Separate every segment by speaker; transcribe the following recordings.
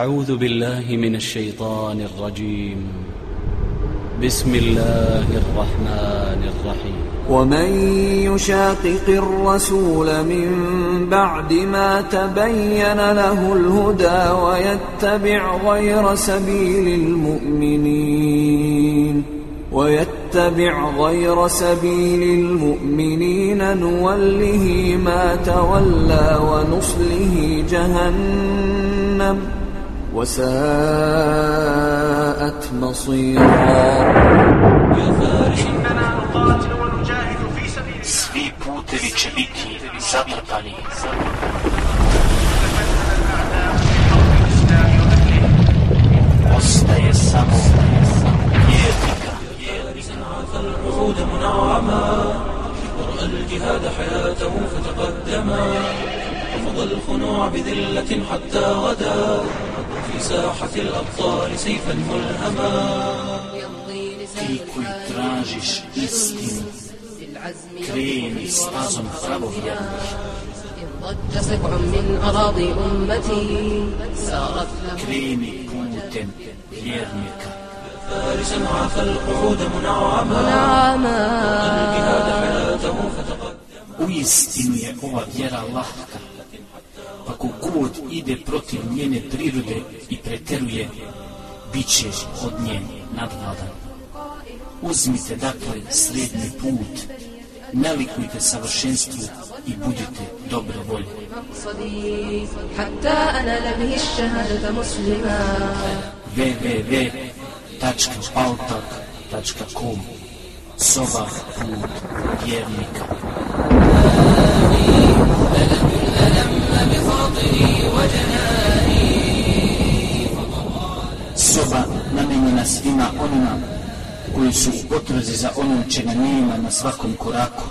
Speaker 1: أعوذ بالله من الشيطان الرجيم. بسم الله الرحمن الرحيم.
Speaker 2: ومن يشاقق الرسول من بعد ما تبين له الهدى ويتبع غير سبيل المؤمنين ويتبع غير سبيل المؤمنين نوله ما تولى ونصله جهنم. وساءت مصيرا
Speaker 3: إننا نقاتل ونجاهد في سبيل
Speaker 4: Svi putevi će biti zatrpani. Ostaje samo vjernika.
Speaker 5: الوعود منعما ورأى الجهاد حياته فتقدما رفض الخنوع بذلة حتى غدا في ساحة الأبطال سيفا ملهما.
Speaker 4: في كل tragiš istin Kreni s razom
Speaker 6: ضج سبع من أراضي أمتي سارت
Speaker 4: كريمي كوتن ليرنيكا
Speaker 5: فارسا عاف القعود منعما.
Speaker 6: منعما.
Speaker 5: وقلبها حياته
Speaker 4: فتقدم. ويستني هو الله god ide protiv njene prirode i preteruje, bit će od nje nadvladan. Uzmite dakle srednji put, nalikujte savršenstvu i budite dobro volje. www.altak.com Soba put vjernika. Namenjena svima onima koji su u potrazi za onom čega nema na svakom koraku.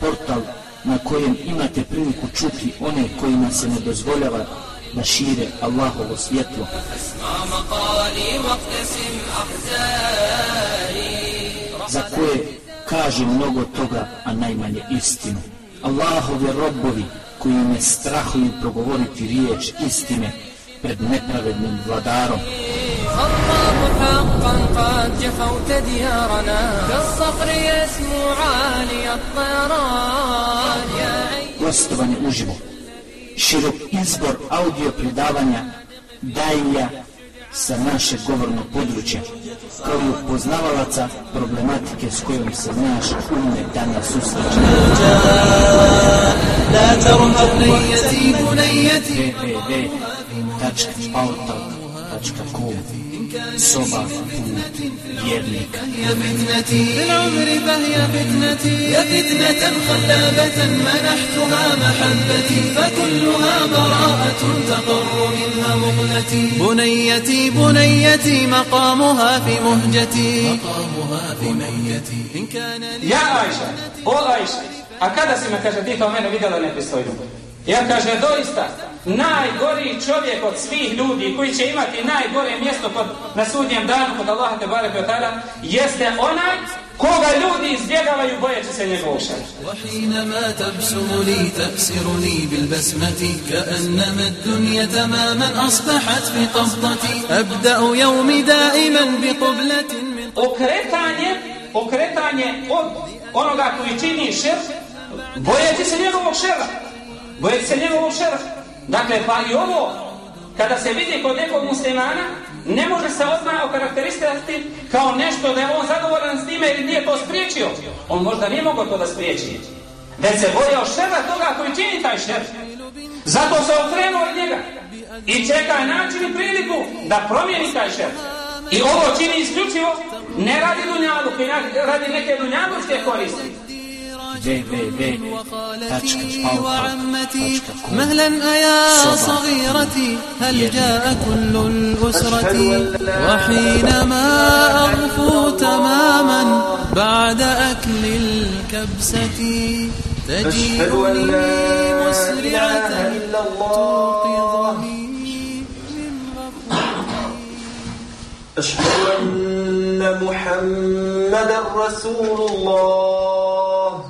Speaker 4: Portal na kojem imate priliku čuti one kojima se ne dozvoljava da šire Allahovo svjetlo. Za koje kaže mnogo toga, a najmanje istinu. Allahovi robovi koji ne strahuju progovoriti riječ istine pred nepravednim vladarom.
Speaker 7: الله حقا قد جفوت ديارنا كالصقر يسمو عالي الطيران يا عين
Speaker 4: gostovanje uživo. Širok izbor audio predavanja daje sa naše govorno područje, kao i upoznavalaca problematike s kojom se naš umne danas susreće. www.autor.com Put vjernika.
Speaker 5: هي فتنتي بالعمر فهي فتنتي يا فتنة خلابة منحتها محبتي فكلها براءة تقر منها مقلتي بنيتي بنيتي مقامها في مهجتي مقامها في مهجتي إن كان لي
Speaker 8: Ja Ajša, o Ajša, a kada si me, kaže, ti kao mene vidjela nepristojno? Ja kaže, doista, najgoriji čovjek od svih ljudi koji će imati najgore mjesto kod, na sudnjem danu kod Allaha te barek ve ta'ala, jeste onaj koga ljudi izbjegavaju bojeći se njegovog šara.
Speaker 5: وحينما تبسم لي تأسرني بالبسمة كأنما الدنيا تماما أصبحت في قبضتي أبدأ يومي دائما بقبلة من
Speaker 8: Okretanje, okretanje od onoga koji čini šer, bojeći se njegovog šera. Bojeći se njegovog šera. Dakle, pa i ovo, kada se vidi kod nekog muslimana, ne može se odmah okarakteristirati kao nešto da je on zadovoljan s time ili nije to spriječio. On možda nije mogao to da spriječi. Već se bojao šera toga koji čini taj šer. Zato se okrenuo od njega. I čeka način i priliku da promijeni taj šer. I ovo čini isključivo, ne radi dunjalu, radi neke dunjalučke koristi.
Speaker 5: وعمتي
Speaker 4: www.pautal.com
Speaker 5: مهلا أيا. صغيرتي هل جاء كل الأسرة وحينما أغفو تماما بعد أكل الكبسة تجيئني مسرعة توقظني
Speaker 9: أشهد أن محمد رسول الله.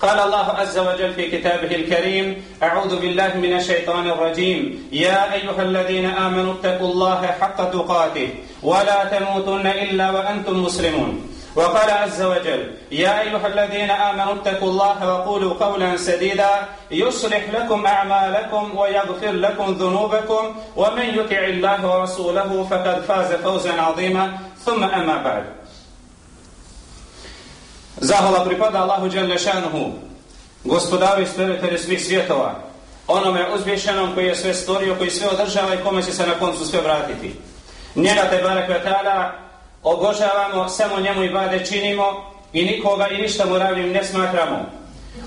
Speaker 8: قال الله عز وجل في كتابه الكريم أعوذ بالله من الشيطان الرجيم. يا أيها الذين آمنوا اتقوا الله حق تقاته ولا تموتن إلا وأنتم مسلمون. وقال عز وجل يا أيها الذين آمنوا اتقوا الله وقولوا قولا سديدا يصلح لكم أعمالكم ويغفر لكم ذنوبكم ومن يطع الله ورسوله فقد فاز فوزا عظيما. ثم أما بعد. Zahvala pripada Allahu Đelle Šanuhu, gospodaru i stvoritelju svih svjetova, onome uzvišenom koji je sve stvorio, koji sve održava i kome će se na koncu sve vratiti. Njega te barek vetala obožavamo, samo njemu i bade činimo i nikoga i ništa mu ravnim ne smatramo.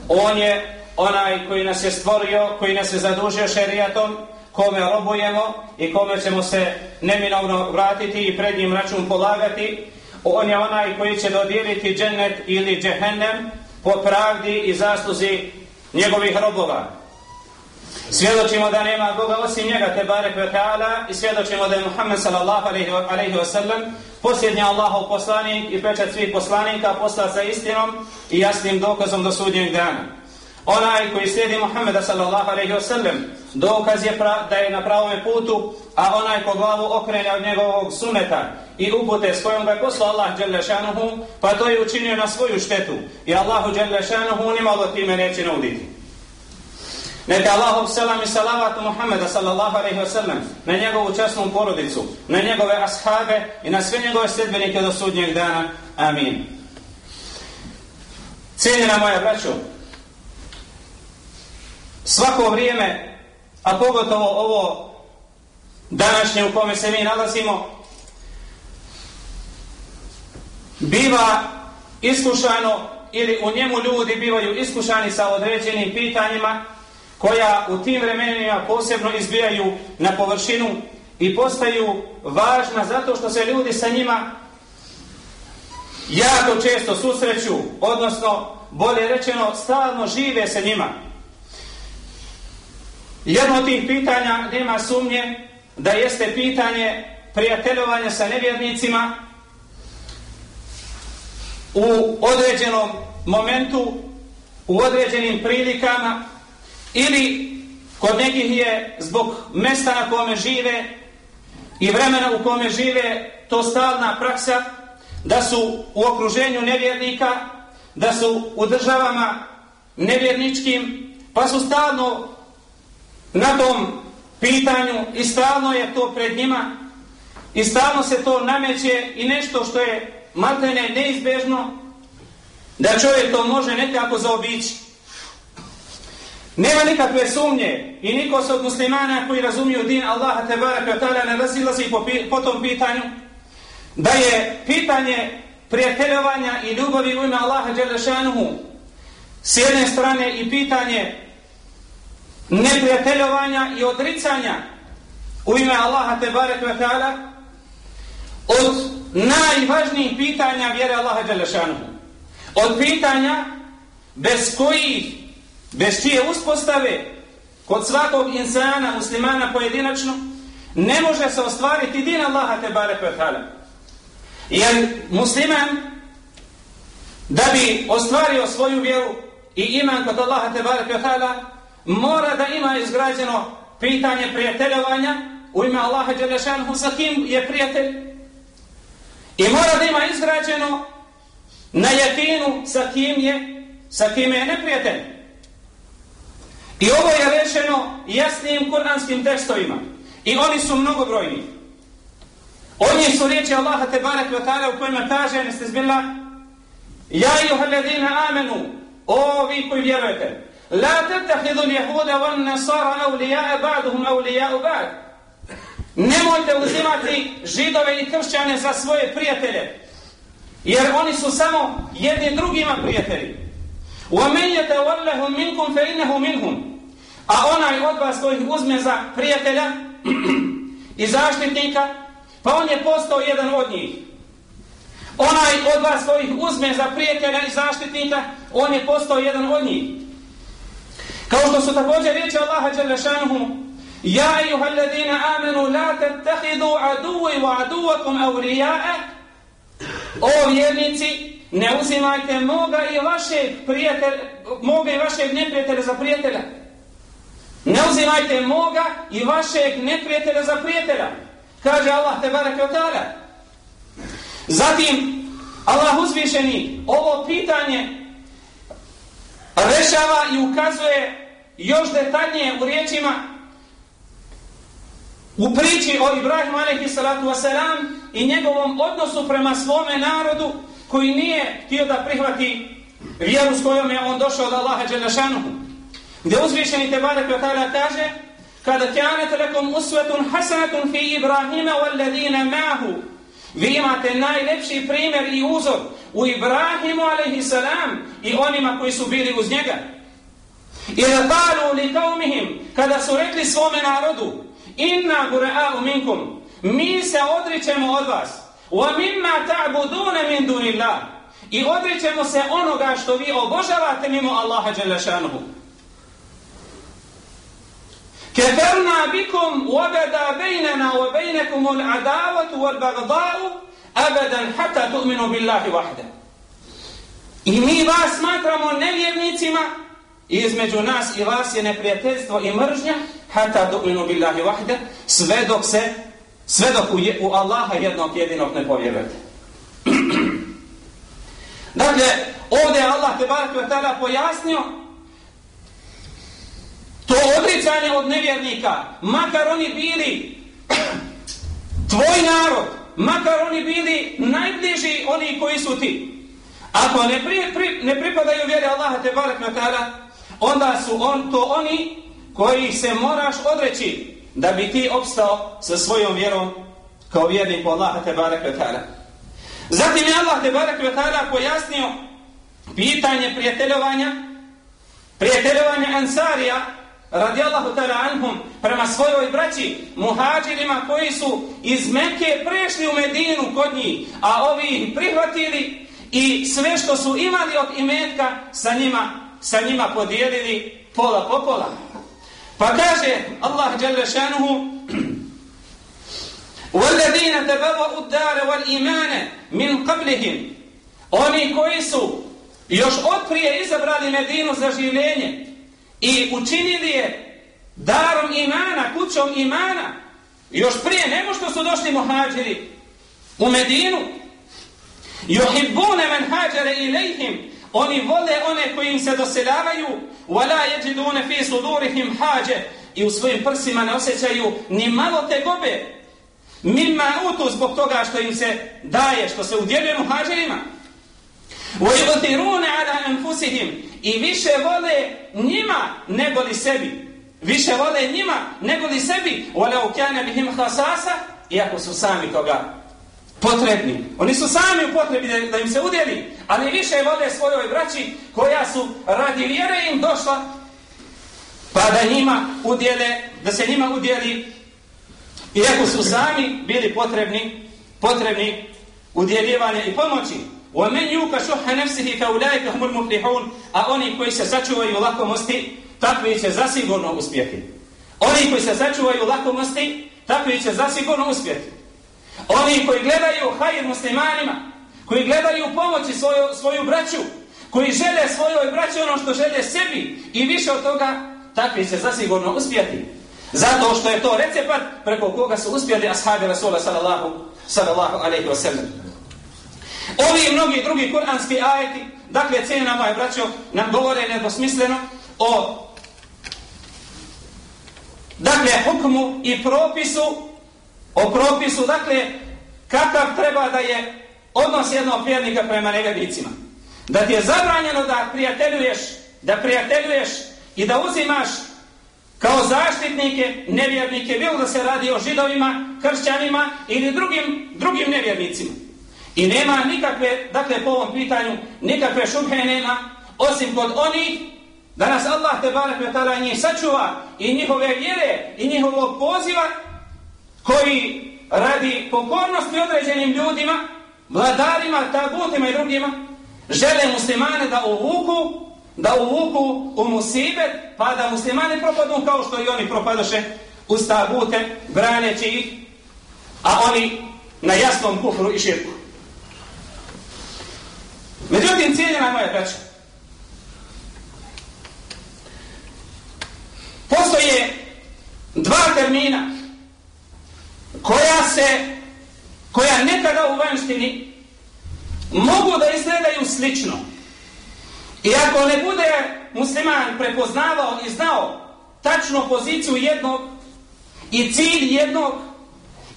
Speaker 8: On je onaj koji nas je stvorio, koji nas je zadužio šerijatom, kome robujemo i kome ćemo se neminovno vratiti i pred njim račun polagati, On je onaj koji će dodijeliti džennet ili džehennem po pravdi i zasluzi njegovih robova. Svjedočimo da nema Boga osim njega, te barek ve ta'ala, i svjedočimo da je Muhammed sallallahu alaihi wa sallam posljednji Allahov poslanik i pečat svih poslanika postao sa istinom i jasnim dokazom do sudnjeg dana. Onaj koji slijedi Muhammeda sallallahu alaihi wa sallam, dokaz je pra, da je na pravom putu, a onaj ko glavu okrene od njegovog suneta i upute s kojom ga poslao Allah Đelešanuhu, pa to je učinio na svoju štetu. I Allahu dželle nimalo time neće nauditi. Neka Allahov selam i salavatu Muhammeda sallallahu alaihi wa sallam na njegovu časnu porodicu, na njegove ashabe i na sve njegove sledbenike do sudnjeg dana. Amin. Cijenjena moja braćo, svako vrijeme, a pogotovo ovo današnje u kome se mi nalazimo, biva iskušano ili u njemu ljudi bivaju iskušani sa određenim pitanjima koja u tim vremenima posebno izbijaju na površinu i postaju važna zato što se ljudi sa njima jako često susreću, odnosno bolje rečeno stalno žive sa njima. Jedno od tih pitanja nema sumnje da jeste pitanje prijateljovanja sa nevjernicima u određenom momentu, u određenim prilikama ili kod nekih je zbog mesta na kome žive i vremena u kome žive to stalna praksa da su u okruženju nevjernika, da su u državama nevjerničkim, pa su stalno na tom pitanju i stalno je to pred njima i stalno se to nameće i nešto što je maltene neizbežno da čovjek to može nekako zaobići. Nema nikakve sumnje i niko se od muslimana koji razumiju din Allaha te baraka ta'ala ne razilazi po, po tom pitanju da je pitanje prijateljovanja i ljubavi u ime Allaha Đelešanuhu s jedne strane i pitanje neprijateljovanja i odricanja u ime Allaha te baraka ta'ala od najvažnijih pitanja vjere Allaha Đelešanuhu. Od pitanja bez kojih bez čije uspostave kod svakog insana, muslimana pojedinačno, ne može se ostvariti din Allaha te barek wa Jer musliman, da bi ostvario svoju vjeru i iman kod Allaha te barek wa mora da ima izgrađeno pitanje prijateljovanja u ime Allaha Đelešanhu sa kim je prijatelj i mora da ima izgrađeno na jakinu sa kim je sa kim je neprijatelj. I ovo je rečeno jasnim kuranskim tekstovima. I oni su mnogobrojni. Oni su riječi Allaha te barek wa ta'ala u kojima kaže, neste zbila, Ja iuha ladina amenu, o vi koji vjerujete, la tetahidu ljehuda van nasara aulija'a ba'duhum aulija'u ba'd. Nemojte uzimati židove i kršćane za svoje prijatelje, jer oni su samo jedni drugima prijatelji. وَمَنْ يَتَوَلَّهُمْ مِنْكُمْ فَإِنَّهُ مِنْهُمْ A onaj od vas koji ih uzme za prijatelja i zaštitnika, pa on je postao jedan od njih. Onaj od vas koji ih uzme za prijatelja i zaštitnika, on je postao jedan od njih. Kao što su također riječi Allaha Đalešanuhu, Ja أيها الذين amenu la تتخذوا عدوي wa أولياء O vjernici, ne uzimajte moga i vašeg prijatelja, moga i vašeg neprijatelja za prijatelja. Ne uzimajte moga i vašeg neprijatelja za prijatelja. Kaže Allah te barake od ta'ala. Zatim, Allah uzvišeni ovo pitanje rešava i ukazuje još detaljnije u riječima u priči o Ibrahimu alaihi salatu wasalam i njegovom odnosu prema svome narodu koji nije htio da prihvati vjeru s kojom je on došao od Allaha Đelešanuhu. Gdje uzvišeni te barek wa ta'ala kaže kada kjanet lekom usvetun hasanatun fi Ibrahima wal ladina mahu vi imate najlepši primjer i uzor u Ibrahimu alaihi salam i onima koji su bili uz njega. I da palu li kaumihim kada su rekli svome narodu inna bura'u minkum. Mi se odričemo od vas. Wa mimma ta'budun min dunillah. I odričemo se onoga što vi obožavate mimo Allaha dželle šanehu kafarna bikum wa bada bainana wa bainakum al'adawatu wal baghdau abadan hatta tu'minu billahi wahda. I mi vas smatramo nevjernicima i između nas i vas je neprijateljstvo i mržnja hata du'minu billahi wahda sve dok se sve dok u, je, u Allaha jednog jedinog ne povjerujete. dakle, ovdje je Allah te barak pojasnio To odricanje od nevjernika, makar oni bili tvoj narod, makar oni bili najbliži oni koji su ti. Ako ne, pri, pri, ne pripadaju vjeri Allaha te barak na tada, onda su on to oni koji se moraš odreći da bi ti opstao sa svojom vjerom kao vjernik Allaha te barek na. Zatim je Allah te barek na pojasnio pitanje prijateljovanja, prijateljovanja Ansarija, radijallahu ta'ala anhum prema svojoj braći muhađirima koji su iz Mekke prešli u Medinu kod njih, a ovi ih prihvatili i sve što su imali od imetka sa njima, sa njima podijelili pola po pola. Pa kaže Allah jalla šanuhu وَالَّذِينَ تَبَوَا الدَّارَ وَالْإِمَانَ مِنْ قَبْلِهِمْ Oni koji su još otprije izabrali Medinu za življenje, i učinili je darom imana, kućom imana. Još prije, nemo što su došli muhađiri u Medinu. Juhibbune men hađare ilajhim. Oni vole one koji im se doseljavaju. Wala jeđidune fi sudurihim hađe. I u svojim prsima ne osjećaju ni malo te gobe. Mimma utu zbog toga što im se daje, što se udjeljuje muhađirima. وَيُغْتِرُونَ عَلَى أَنفُسِهِمْ I više vole njima nego li sebi. Više vole njima nego li sebi. وَلَوْ كَانَ بِهِمْ خَسَاسَ Iako su sami toga potrebni. Oni su sami u potrebi da, da im se udjeli, ali više vole svojoj braći koja su radi vjere im došla, pa da njima udjele, da se njima udjeli, iako su sami bili potrebni, potrebni udjeljivanje i pomoći. وَمَنْ يُوكَ شُحَ نَفْسِهِ فَأُولَيْكَ هُمُ الْمُفْلِحُونَ A oni koji se sačuvaju lakomosti, takvi će zasigurno uspjeti. Oni koji se sačuvaju lakomosti, takvi će zasigurno uspjeti. Oni koji gledaju hajir muslimanima, koji gledaju pomoći svoju, svoju braću, koji žele svojoj braći ono što žele sebi i više od toga, takvi će zasigurno uspjeti. Zato što je to recept preko koga su uspjeli ashabi Rasula sallallahu, sallallahu alaihi wa sallam. Ovi i mnogi drugi kuranski ajeti, dakle, cijena moje braćo, nam govore nedosmisleno o dakle, hukmu i propisu o propisu, dakle, kakav treba da je odnos jednog vjernika prema nevjernicima. Da ti je zabranjeno da prijateljuješ, da prijateljuješ i da uzimaš kao zaštitnike nevjernike, bilo da se radi o židovima, kršćanima ili drugim, drugim nevjernicima. I nema nikakve, dakle, po ovom pitanju, nikakve šubhe nema, osim kod onih da nas Allah te barek metala njih sačuva i njihove vjere i njihovog poziva koji radi pokornosti određenim ljudima, vladarima, tagutima i drugima, žele muslimane da uvuku, da uvuku u musibet, pa da muslimane propadnu kao što i oni propadoše u tagute, braneći ih, a oni na jasnom kufru i širku. Međutim, cijeljena moja braća, postoje dva termina koja se, koja nekada u vanštini mogu da izgledaju slično. I ako ne bude musliman prepoznavao i znao tačno poziciju jednog i cilj jednog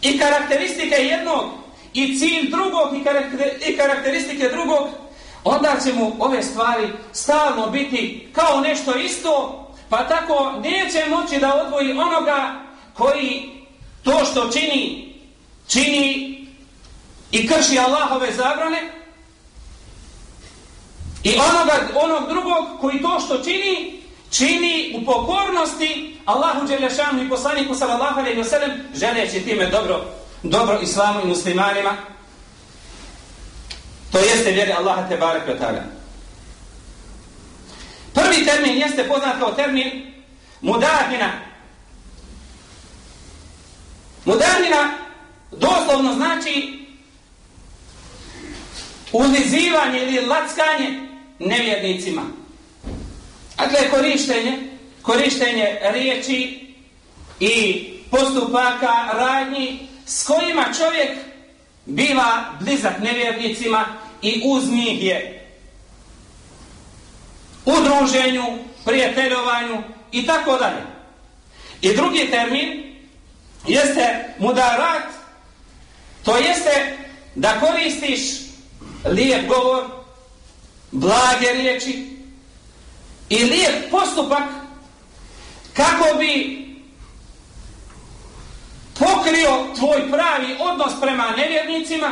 Speaker 8: i karakteristike jednog i cilj drugog i, karakter, i karakteristike drugog, onda će mu ove stvari stalno biti kao nešto isto, pa tako neće moći da odvoji onoga koji to što čini, čini i krši Allahove zabrane i onoga, onog drugog koji to što čini, čini u pokornosti Allahu Đelešanu i poslaniku sallallahu alaihi wa sallam želeći time dobro, dobro islamu i muslimanima. To jeste vjeri Allaha te barek ta'ala. Prvi termin jeste poznat kao termin mudahina, Modernina doslovno znači ulizivanje ili lackanje nevjernicima. Dakle, korištenje, korištenje riječi i postupaka, radnji s kojima čovjek biva blizak nevjernicima i uz njih je u druženju, prijateljovanju i tako dalje. I drugi termin jeste mudarat, to jeste da koristiš lijep govor, blage riječi i lijep postupak kako bi pokrio tvoj pravi odnos prema nevjernicima,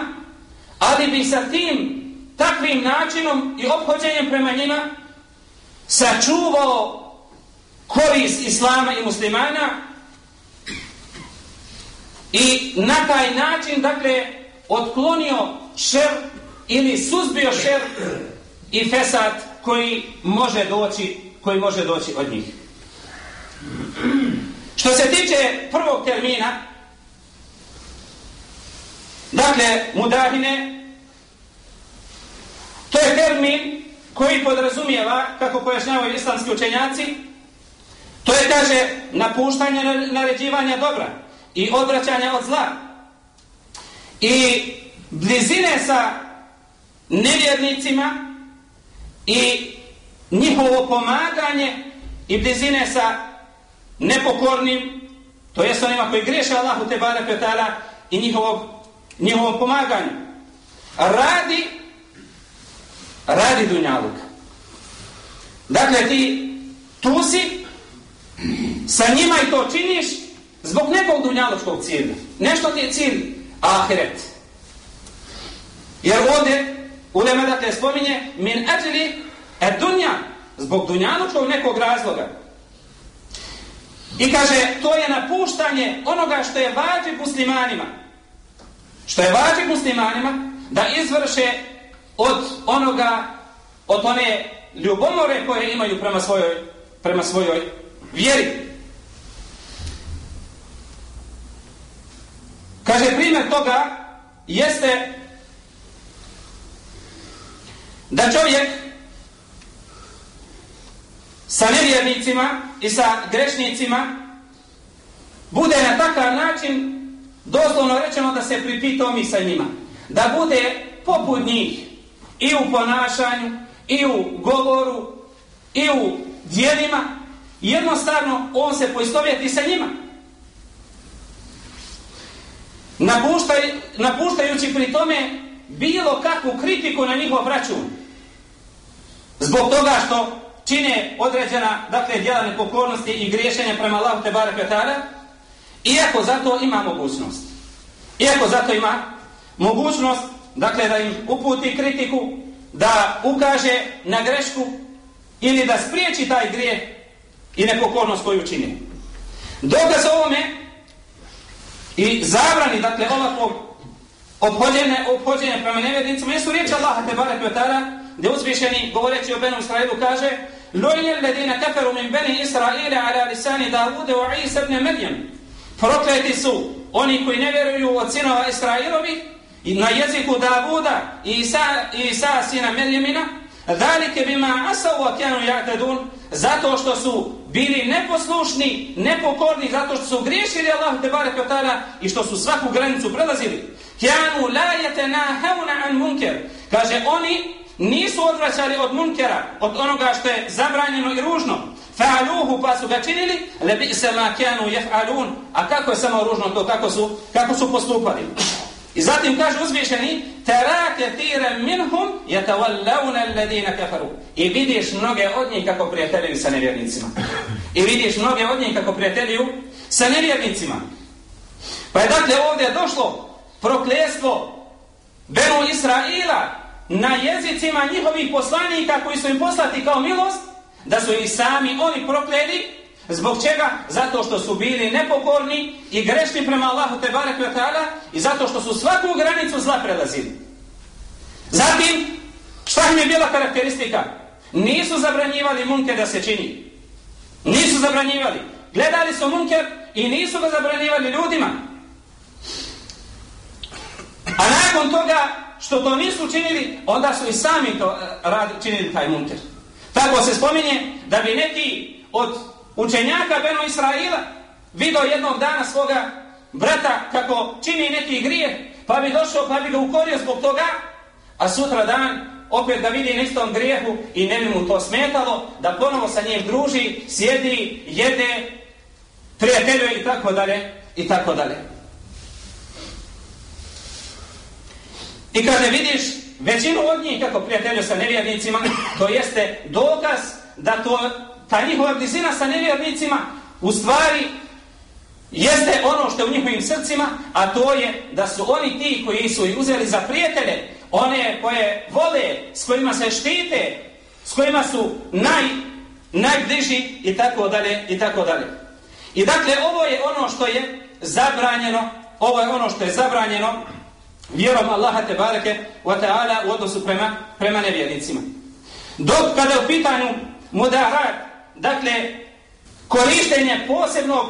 Speaker 8: ali bi sa tim takvim načinom i obhođenjem prema njima sačuvao korist islama i muslimana I na taj način, dakle, otklonio šer ili suzbio šer i fesad koji može doći, koji može doći od njih. Što se tiče prvog termina, dakle, mudahine, to je termin koji podrazumijeva, kako pojašnjavaju islamski učenjaci, to je, kaže, napuštanje naređivanja dobra i odvraćanja od zla i blizine sa nevjernicima i njihovo pomaganje i blizine sa nepokornim to jest onima koji greše Allahu te barek vetala i njihovog, njihovom pomaganju radi radi dunjaluka. Dakle, ti tu si, sa njima i to činiš zbog nekog dunjaločkog cilja. Nešto ti je cilj, ahiret. Jer ovdje, ulema dakle spominje, min ađili et dunja, zbog dunjaločkog nekog razloga. I kaže, to je napuštanje onoga što je vađi muslimanima. Što je vađi muslimanima da izvrše od onoga, od one ljubomore koje imaju prema svojoj, prema svojoj vjeri. Kaže, primjer toga jeste da čovjek sa nevjernicima i sa grešnicima bude na takav način doslovno rečeno da se pripitomi sa njima. Da bude poput njih i u ponašanju, i u govoru, i u dijelima. Jednostavno, on se poistovjeti sa njima. Napuštaj, napuštajući pri tome bilo kakvu kritiku na njihov račun. Zbog toga što čine određena, dakle, djela nepokornosti i griješenja prema Allahu te barakatara, iako zato ima mogućnost. Iako zato ima mogućnost, dakle, da im uputi kritiku, da ukaže na grešku ili da spriječi taj grijeh i nepokornost koju čini. Dokaz ovome i zabrani, dakle, ovakvog obhođenja, obhođenja prema nevjednicima, jesu riječi Allaha Tebara Petara, gdje uzvišeni, govoreći o Benu Israilu, kaže Lujnje ledina kaferu min Beni Israile ala lisani Davude wa Isa ibn Medjem. Prokleti su oni koji ne vjeruju od sinova Israilovi na jeziku Davuda i Isa, Isa sina Medjemina, Dalike bima asavu akjanu ya'tadun zato što su bili neposlušni, nepokorni, zato što su griješili Allah te barek i što su svaku granicu prelazili. Kjanu la yatanahawna an munkar. Kaže oni nisu odvraćali od munkera, od onoga što je zabranjeno i ružno. Fa'aluhu pa su ga činili, lebi se ma kjanu jef'alun. A kako je samo ružno to, kako su, kako su postupali. I zatim kaže uzvišeni, tera ketire minhum jetavallawna alladina kafaru. I vidiš mnoge od njih kako prijateljuju sa nevjernicima. I vidiš mnoge od njih kako prijateljuju sa nevjernicima. Pa je dakle ovdje došlo prokljestvo Benu Israila na jezicima njihovih poslanika koji su im poslati kao milost, da su i sami oni prokledi, zbog čega? Zato što su bili nepokorni i grešni prema Allahu te barek ta'ala i zato što su svaku granicu zla prelazili. Zatim, šta im je bila karakteristika? Nisu zabranjivali munke da se čini. Nisu zabranjivali. Gledali su munker i nisu ga zabranjivali ljudima. A nakon toga što to nisu činili, onda su i sami to eh, radi, činili taj munker. Tako se spominje da bi neki od učenjaka Beno Israila vidio jednog dana svoga brata kako čini neki grije, pa bi došao pa bi ga ukorio zbog toga, a sutra dan opet ga vidi na istom grijehu i ne bi mu to smetalo, da ponovo sa njim druži, sjedi, jede, prijateljuje i tako dalje, i tako dalje. I kada vidiš većinu od njih kako prijatelju sa nevjernicima, to jeste dokaz da to, ta njihova blizina sa nevjernicima u stvari jeste ono što je u njihovim srcima, a to je da su oni ti koji su ih uzeli za prijatelje, one koje vole, s kojima se štite, s kojima su naj, najbliži i tako dalje, i tako dalje. I dakle, ovo je ono što je zabranjeno, ovo je ono što je zabranjeno vjerom Allaha te bareke wa ta'ala u odnosu prema, prema nevjernicima. Dok kada u pitanju mudarat, dakle, korištenje posebnog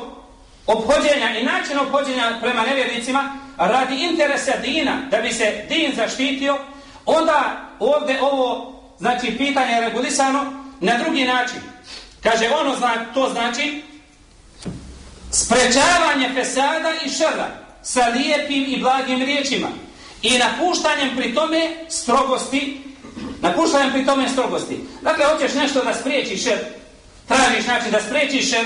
Speaker 8: obhođenja i načina obhođenja prema nevjernicima radi interesa dina, da bi se din zaštitio, onda ovdje ovo, znači, pitanje je regulisano na drugi način. Kaže, ono zna, to znači sprečavanje fesada i šrda sa lijepim i blagim riječima i napuštanjem pri tome strogosti, napuštanjem pri tome strogosti. Dakle, hoćeš nešto da spriječiš, tražiš znači da sprečiš šer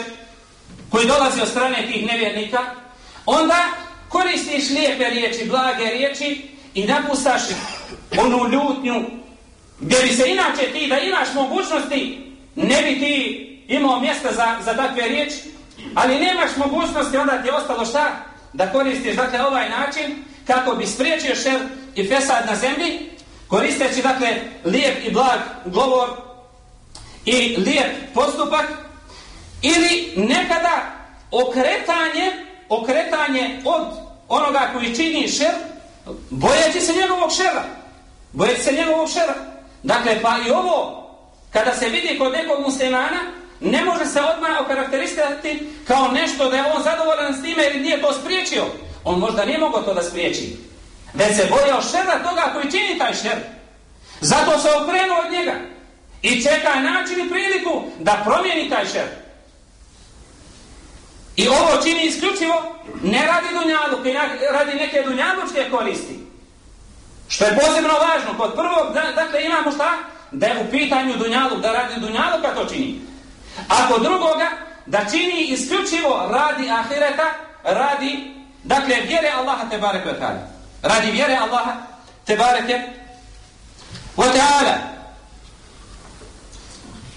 Speaker 8: koji dolazi od strane tih nevjernika, onda koristiš lijepe riječi, blage riječi i napustaš onu ljutnju gdje bi se inače ti da imaš mogućnosti, ne bi ti imao mjesta za, za takve riječi, ali nemaš mogućnosti, onda ti je ostalo šta? Da koristiš, dakle, ovaj način kako bi spriječio šer i fesad na zemlji, koristeći, dakle, lijep i blag govor i lijep postupak, ili nekada okretanje, okretanje od onoga koji čini šer, bojeći se njegovog šera. Bojeći se njegovog šera. Dakle, pa i ovo, kada se vidi kod nekog muslimana, ne može se odmah okarakteristirati kao nešto da je on zadovoljan s time ili nije to spriječio. On možda nije mogao to da spriječi. Već se bojao šera toga koji čini taj šer. Zato se okrenuo od njega. I čeka način i priliku da promijeni taj šer. I ovo čini isključivo, ne radi dunjalu, radi neke dunjalučke koristi. Što je posebno važno, kod prvog, dakle imamo šta? Da je u pitanju dunjalu, da radi dunjalu kad to čini. A kod drugoga, da čini isključivo radi ahireta, radi, dakle, vjere Allaha te bareke wa ta'ala. Radi vjere Allaha te bareke wa ta'ala.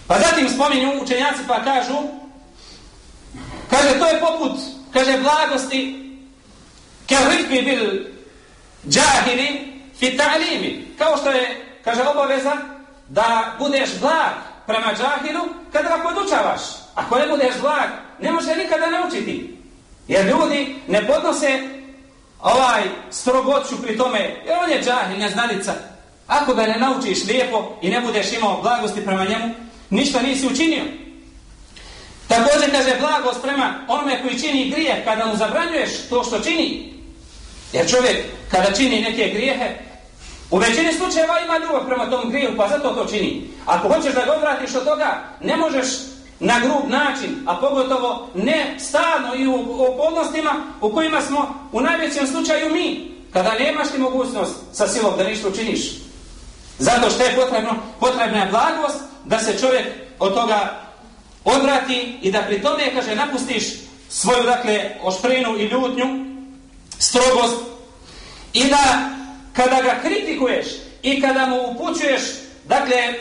Speaker 8: Pa zatim spominju učenjaci pa kažu, kaže, to je poput, kaže, blagosti, ker bil džahili fi ta'limi. Kao što je, kaže, obaveza da budeš blag prema džahilu kada ga podučavaš. Ako ne budeš blag, ne može nikada naučiti. Jer ljudi ne podnose ovaj strogoću pri tome, jer on je džahil, neznalica. Ako ga ne naučiš lijepo i ne budeš imao blagosti prema njemu, ništa nisi učinio. Također kaže blagost prema onome koji čini grije kada mu zabranjuješ to što čini. Jer čovjek kada čini neke grijehe, U većini slučajeva ima ljubav prema tom griju, pa zato to čini. Ako hoćeš da ga odvratiš od toga, ne možeš na grub način, a pogotovo ne stalno i u okolnostima u kojima smo u najvećem slučaju mi, kada nemaš ti mogućnost sa silom da ništa učiniš. Zato što je potrebno, potrebna je blagost da se čovjek od toga odvrati i da pri tome, kaže, napustiš svoju, dakle, ošprinu i ljutnju, strogost i da kada ga kritikuješ i kada mu upućuješ, dakle,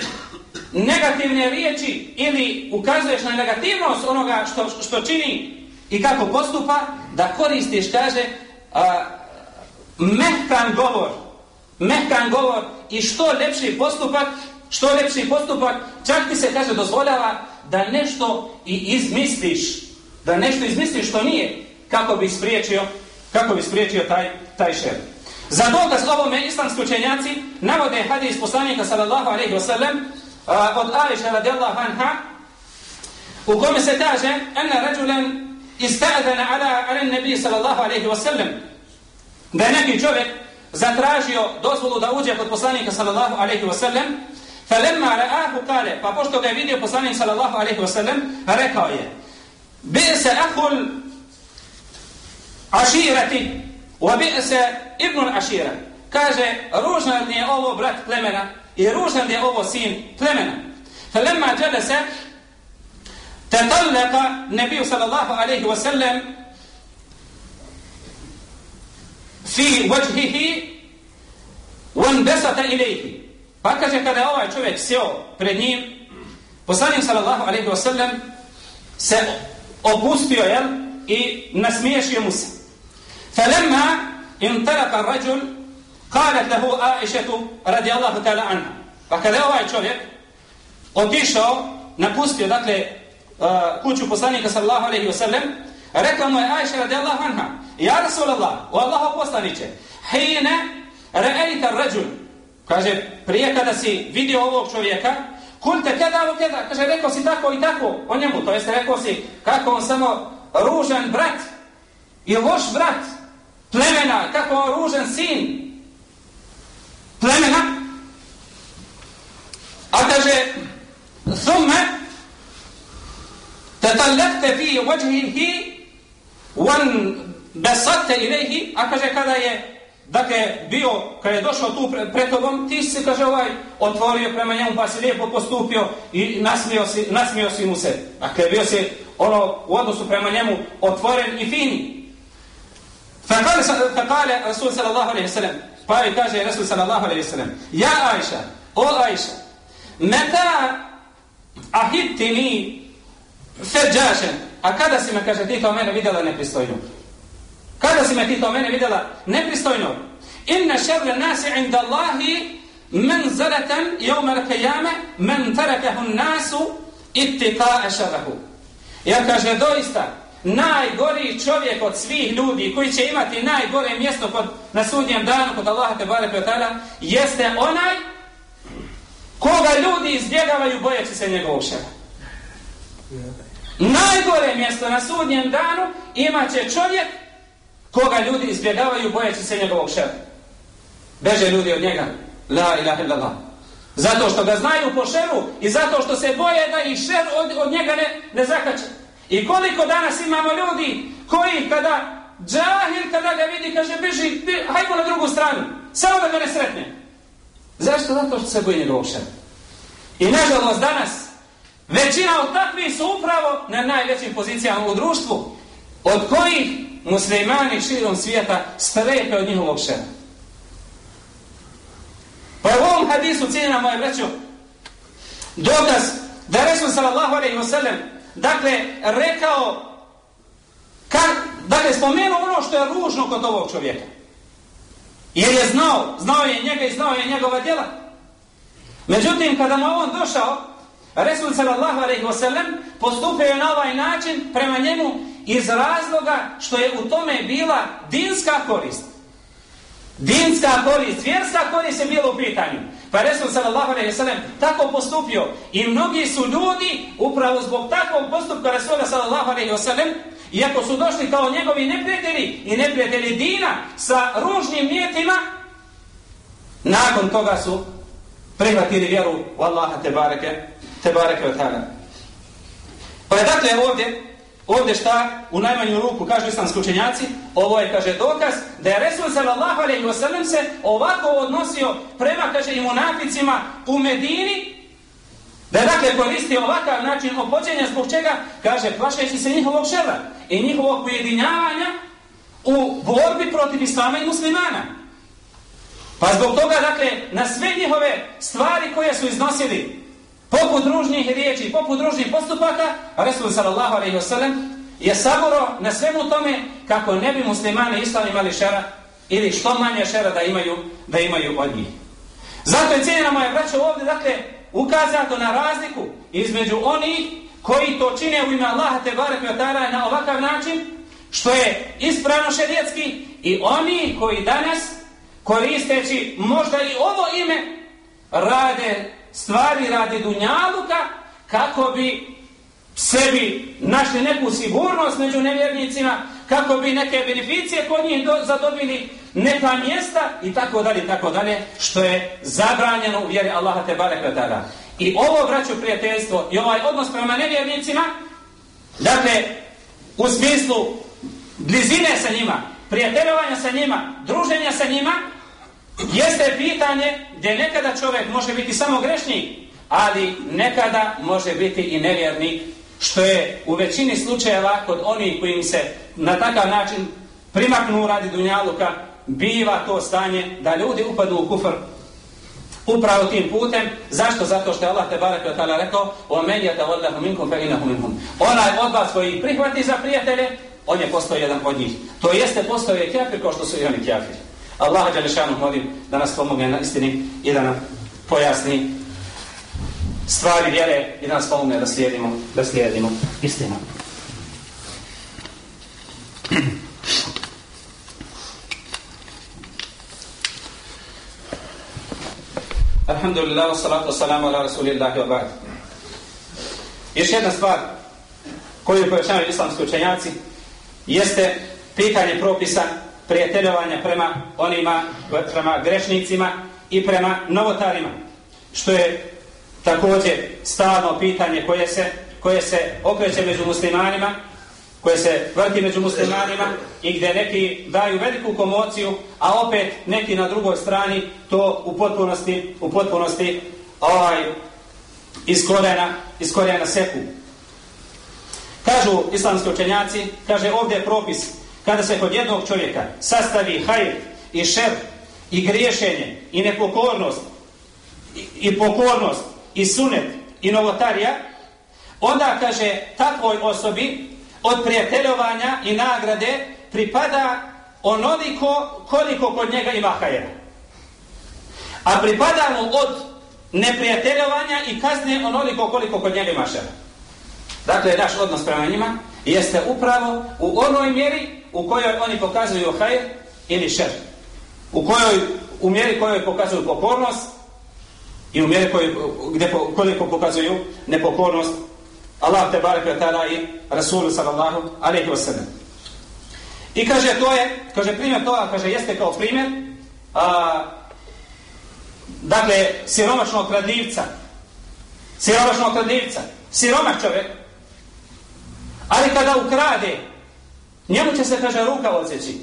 Speaker 8: negativne riječi ili ukazuješ na negativnost onoga što, što čini i kako postupa, da koristiš, kaže, a, mehkan govor, mekan govor i što lepši postupak, što lepši postupak, čak ti se, kaže, dozvoljava da nešto i izmisliš, da nešto izmisliš što nije, kako bi spriječio, kako bi spriječio taj, taj šer. Za dokaz ovome islamski učenjaci navode hadis poslanika sallallahu alaihi wa sallam od Aisha radijallahu anha u kome se kaže ena rađulen istadana ala ala nabi sallallahu alaihi wa sallam da je neki čovjek zatražio dozvolu da uđe kod poslanika sallallahu alejhi ve sellem falamma ra'ahu qala pa pošto ga je vidio poslanik sallallahu alejhi ve sellem rekao je bi'as akhul ashirati wa bi'as ibn ashira kaže ružno je ovo brat plemena i ružan je ovo sin plemena. Falamma jalasa tatallaqa nabiju sallallahu alejhi ve sellem في وجهه وانبسط إليه. فكذا كذا هو يتوبك سيو برنيم فصالح صلى الله عليه وسلم سأبوس في عيال نسميش فلما انطلق الرجل قالت له آئشة رضي الله تعالى عنها فكذا هو يتوبك Otišao, napustio, dakle, eh, kuću poslanika sallahu alaihi wa sallam, rekao mu je Aisha radijallahu ja rasulullah o Allahu poslaniće, hina ra'aita ar-rajul kaže prije kada si vidio ovog čovjeka kulte kada o kada kaže rekao si tako i tako o njemu. To jest rekao si kako on samo ružan brat i loš brat. Plemena, kako on ružan sin. Plemena, a kaže thumme tatallakte fi vajhihi wan besate ilehi, a kaže kada je dakle bio, kada je došao tu pre, pre tobom, ti se, kaže ovaj, otvorio prema njemu, pa se lijepo postupio i nasmio si, nasmio si mu se. Dakle, bio se ono, u odnosu prema njemu, otvoren i fini. Fakale, fakale Rasul sallallahu alaihi sallam, pa je kaže Rasul sallallahu alaihi sallam, ja Aisha, o Aisha, meta ahitini fedžašen, a kada si me, kaže, ti to mene vidjela nepristojno? Kada si me ti kao mene vidjela nepristojno? Inna šerle nasi inda Allahi men zaletan jevme rakajame men tarakahu nasu ittika ešarahu. Ja kaže, doista, najgori čovjek od svih ljudi koji će imati najgore mjesto kod, na sudnjem danu kod Allaha te barek jeste onaj koga ljudi izbjegavaju bojeći se njegovog šera. Najgore mjesto na sudnjem danu imaće čovjek koga ljudi izbjegavaju bojeći se njegovog šera. Beže ljudi od njega. La ilaha illallah. Zato što ga znaju po šeru i zato što se boje da ih šer od, od njega ne, ne zakače. I koliko danas imamo ljudi koji kada džahil kada ga vidi kaže beži, bi, hajmo na drugu stranu. Samo da ga ne sretne. Zašto? Zato što se boji njegovog šera. I nažalost danas većina od takvih su upravo na najvećim pozicijama u društvu od kojih muslimani širom svijeta strepe od njihovog šera. Pa u ovom hadisu cijena moje vreću dokaz da Resul sallallahu alaihi wa sallam dakle rekao kad, dakle spomenuo ono što je ružno kod ovog čovjeka. Jer je znao, znao je njega i znao je njegova djela. Međutim, kada mu on došao, Resul sallallahu alaihi wa sallam postupio je na ovaj način prema njemu iz razloga što je u tome bila dinska korist. Dinska korist, vjerska korist je bila u pitanju. Pa Resul sallallahu alaihi wa sallam tako postupio. I mnogi su ljudi upravo zbog takvog postupka Resula sallallahu alaihi wa sallam iako su došli kao njegovi neprijatelji i neprijatelji dina sa ružnim mjetima nakon toga su prihvatili vjeru u Allaha te bareke, Tebareke bareke ta'ala. Pa je dakle ovdje, ovdje šta u najmanju ruku kažu islamski učenjaci, ovo je, kaže, dokaz da je Resul sallallahu alaihi wa sallam se ovako odnosio prema, kaže, i munaficima u Medini, da je dakle koristio ovakav način opođenja zbog čega, kaže, plašajući se njihovog šera i njihovog ujedinjavanja u borbi protiv islama i muslimana. Pa zbog toga, dakle, na sve njihove stvari koje su iznosili, poput ružnih riječi, poput ružnih postupaka, Resul sallallahu alaihi wa sallam je saboro na svemu tome kako ne bi muslimani islam imali šera ili što manje šera da imaju, da imaju od njih. Zato je cijena moja braća ovdje, dakle, ukazato na razliku između onih koji to čine u ime Allaha te barek na ovakav način, što je ispravno šerijetski, i oni koji danas koristeći možda i ovo ime, rade stvari radi dunjaluka kako bi sebi našli neku sigurnost među nevjernicima, kako bi neke beneficije kod njih do, zadobili neka mjesta i tako dalje, tako dalje, što je zabranjeno u vjeri Allaha te barek tada. I ovo vraću prijateljstvo i ovaj odnos prema nevjernicima, dakle, u smislu blizine sa njima, prijateljovanja sa njima, druženja sa njima, jeste pitanje gdje nekada čovjek može biti samo grešnik, ali nekada može biti i nevjernik, što je u većini slučajeva kod onih kojim se na takav način primaknu radi dunjaluka, biva to stanje da ljudi upadu u kufr upravo tim putem. Zašto? Zato što je Allah te barek od tada rekao وَمَنْ يَتَوَلَّهُ مِنْكُمْ فَإِنَهُ مِنْهُمْ Onaj od vas koji prihvati za prijatelje, on je postao jedan od njih. To jeste postao je kjafir kao što su i oni kjafiri. Allah Đalešanu molim da nas pomogne na istini i da nam pojasni stvari vjere i da nas pomogne da slijedimo, da slijedimo istinu. Alhamdulillah, salatu wassalamu ala rasulillahi wa ba'd. Još jedna stvar koju pojačavaju islamski učenjaci jeste pitanje propisa prijateljovanja prema onima, prema grešnicima i prema novotarima. Što je također stalno pitanje koje se, koje se okreće među muslimanima, koje se vrti među muslimanima i gdje neki daju veliku komociju, a opet neki na drugoj strani to u potpunosti, u potpunosti ovaj, iskorena, iskorena seku. Kažu islamski učenjaci, kaže ovdje je propis kada se kod jednog čovjeka sastavi hajr i šer i griješenje i nepokornost i pokornost i sunet i novotarija, onda kaže takvoj osobi od prijateljovanja i nagrade pripada onoliko koliko kod njega ima hajera. A pripada mu od neprijateljovanja i kazne onoliko koliko kod njega ima šera. Dakle, naš odnos prema njima jeste upravo u onoj mjeri u kojoj oni pokazuju hajr ili šer. U kojoj, u mjeri kojoj pokazuju pokornost i u mjeri kojoj, gdje koliko pokazuju nepokornost Allah te barek ve ta'ala i Rasulu sallallahu alaihi wa sallam. I kaže to je, kaže primjer toga, kaže jeste kao primjer, a, dakle, siromašnog kradljivca, siromašnog kradljivca, siromah čovjek, ali kada ukrade, njemu će se, kaže, ruka odseći,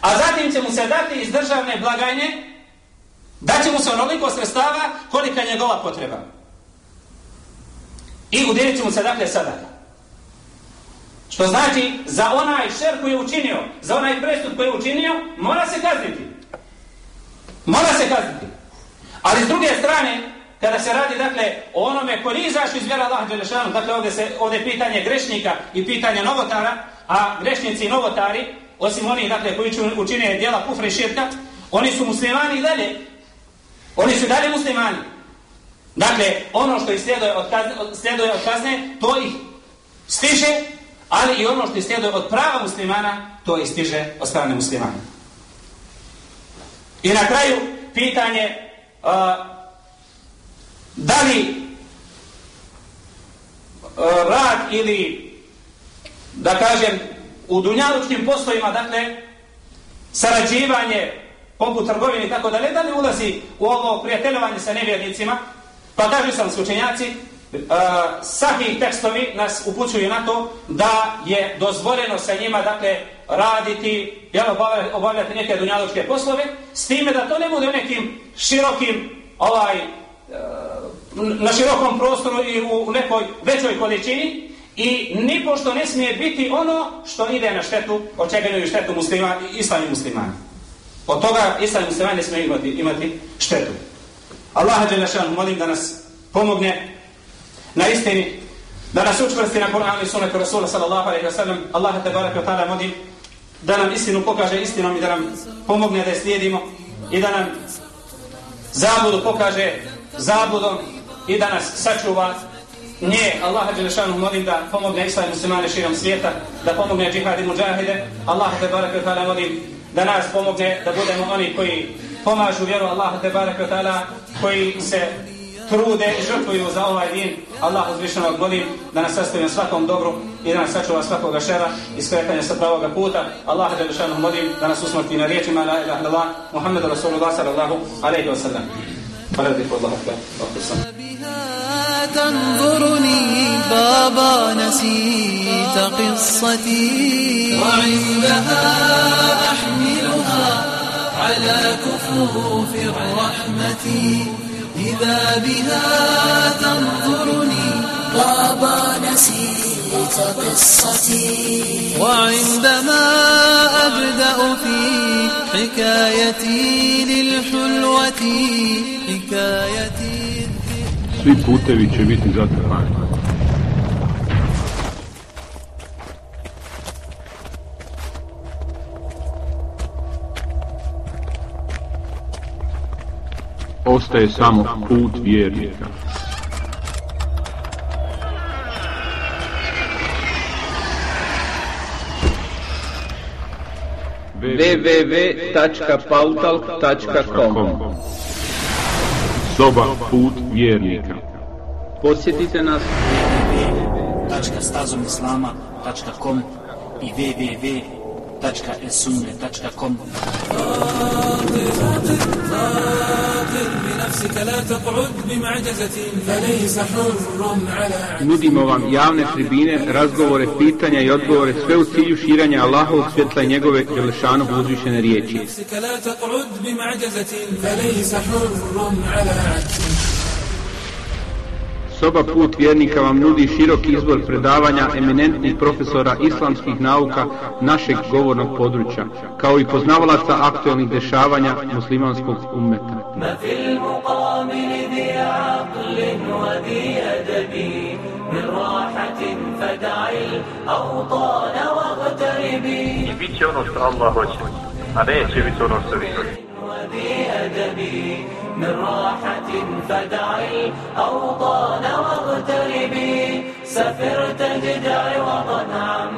Speaker 8: a zatim će mu se dati iz državne blagajne, daće mu se onoliko sredstava kolika je njegova potreba. I udjelit će mu se dakle sadaka. Što znači, za onaj šer koji je učinio, za onaj prestup koji je učinio, mora se kazniti. Mora se kazniti. Ali s druge strane, kada se radi, dakle, o onome koji nije izašao iz vjera Allah Đelešanu, dakle, ovdje, se, ovdje je pitanje grešnika i pitanje novotara, a grešnici i novotari, osim oni, dakle, koji učine djela kufra i širka, oni su muslimani i dalje. Oni su dalje muslimani. Dakle, ono što islijeduje od kazne, slijeduje od kazne, to ih stiže, ali i ono što islijeduje od prava muslimana, to ih stiže od strane muslimana. I na kraju, pitanje, uh, da li uh, rad ili, da kažem, u dunjalučkim poslovima, dakle, sarađivanje, poput trgovine i tako dalje, da ne ulazi u ovo prijateljovanje sa nevjernicima, Pa kažu sam slučenjaci, uh, e, sahih tekstovi nas upućuju na to da je dozvoljeno sa njima, dakle, raditi, jel, obavljati neke dunjalučke poslove, s time da to ne bude u nekim širokim, ovaj, uh, na širokom prostoru i u nekoj većoj količini, i nipošto ne smije biti ono što ide na štetu, od čega imaju štetu muslima, islami muslimani. Od toga islami muslimani ne smije imati, imati štetu. Allaha Đelešanu molim da nas pomogne na istini, da nas učvrsti na Kur'anu i sunetu Rasula sallallahu alaihi wa sallam. Allaha te baraka ta'ala molim da nam istinu pokaže istinom i da nam pomogne da je slijedimo i da nam zabudu pokaže zabudom i da nas sačuva nje. Allaha Đelešanu molim da pomogne islam muslimane širom svijeta, da pomogne džihad i muđahide. Allaha te baraka ta'ala molim da nas pomogne da budemo oni koji pomažu vjeru Allaha te baraka ta'ala koji se trude i žrtvuju za ovaj din. Allah uzvišenog molim da nas sastavi na svakom dobru i da nas sačuva svakoga šera i skretanja sa pravoga puta. Allah da lišanog molim da nas usmrti na riječima la ilaha illallah Muhammedu Rasulullah sallallahu alaihi wa sallam. Hvala bih Allah
Speaker 5: تنظرني بابا نسيت قصتي. وعندها أحملها على كفوف الرحمة. إذا بها تنظرني
Speaker 10: بابا نسيت قصتي.
Speaker 5: وعندما أبدأ في حكايتي للحلوة حكايتي
Speaker 11: Svi putevi će biti zatrpani. ostaje samo put vjernika.
Speaker 12: www.pautalk.com
Speaker 11: Soba put vjernika.
Speaker 12: Posjetite nas
Speaker 4: www.stazomislama.com i www.esunne.com
Speaker 5: بنفسك لا تقعد بمعجزة فليس حر على
Speaker 12: Nudimo vam javne tribine, razgovore, pitanja i odgovore, sve u cilju širanja Allahovog svjetla i njegove Đelešanog uzvišene riječi.
Speaker 5: نفسك لا تقعد بمعجزة فليس حر على عجز
Speaker 12: Soba put vjernika vam nudi širok izbor predavanja eminentnih profesora islamskih nauka našeg govornog područja, kao i poznavalaca aktualnih dešavanja muslimanskog ummeta.
Speaker 13: I bit će ono što Allah hoće, a neće biti ono što vi
Speaker 14: hoće. من راحة فدع الأوطان واغتربي سفر تجد عوضا